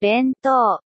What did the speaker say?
弁当。